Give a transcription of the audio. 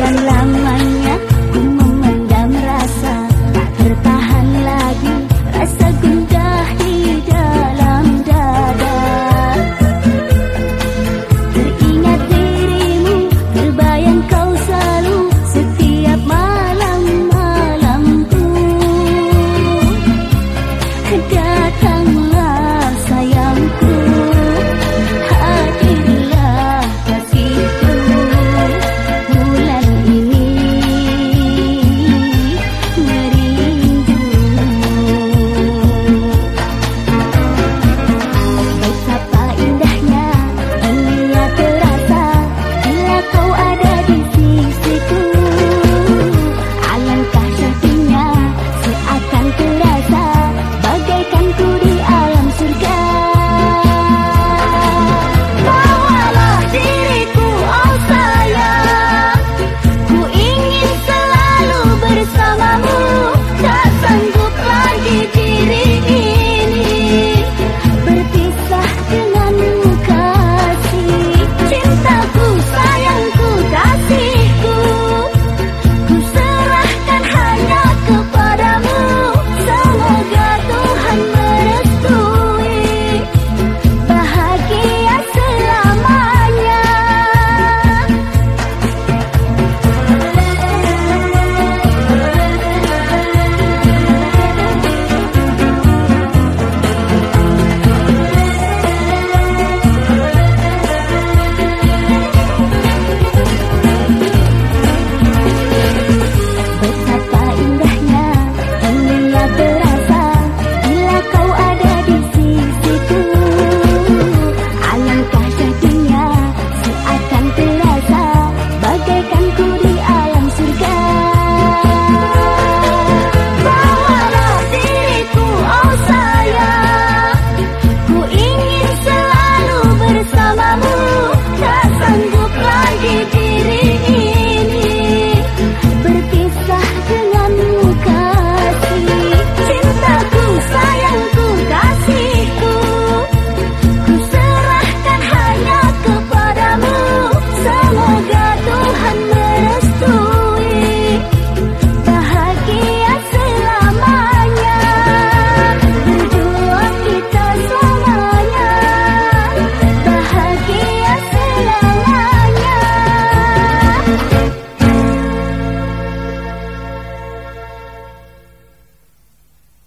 Sekian lamanya ku memendam rasa. Tak tertahan lagi rasa gundah di dalam dada. Teringat dirimu terbayang kau selalu Setiap malam-malamku. Datanglah